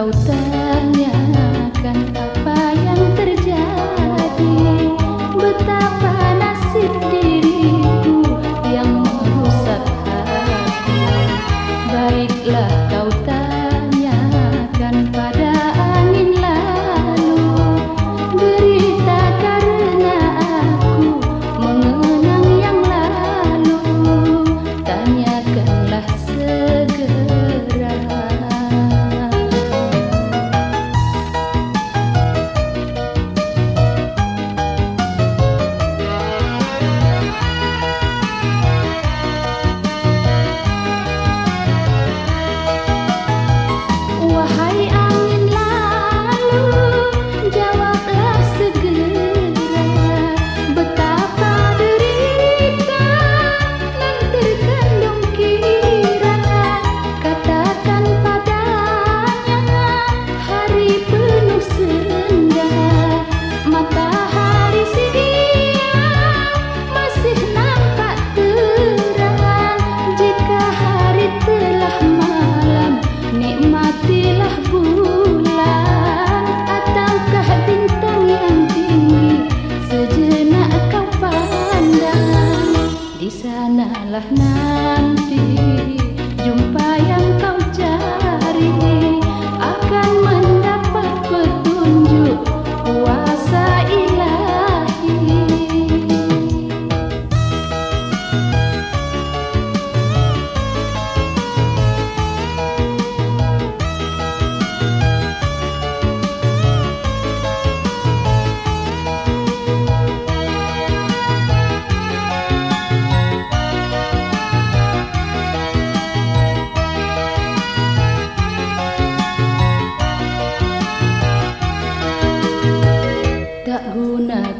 kau tanyakan Jadilah bulan ataukah bintang yang tinggi? Sejenak kau pandang Di sanalah nanti.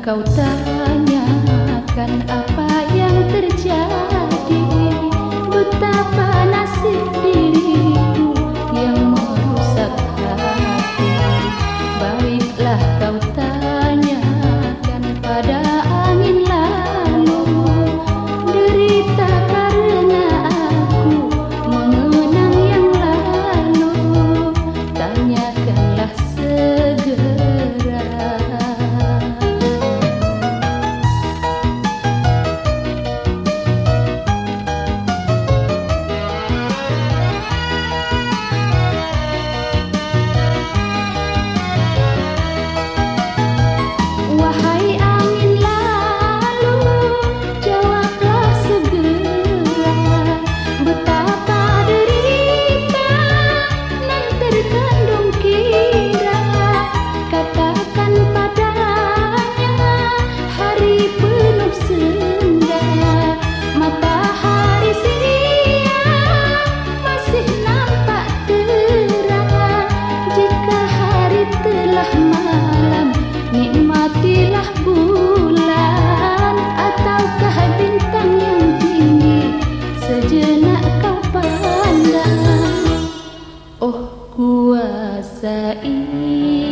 kau tanyakan apa yang terjadi Betapa nasib You.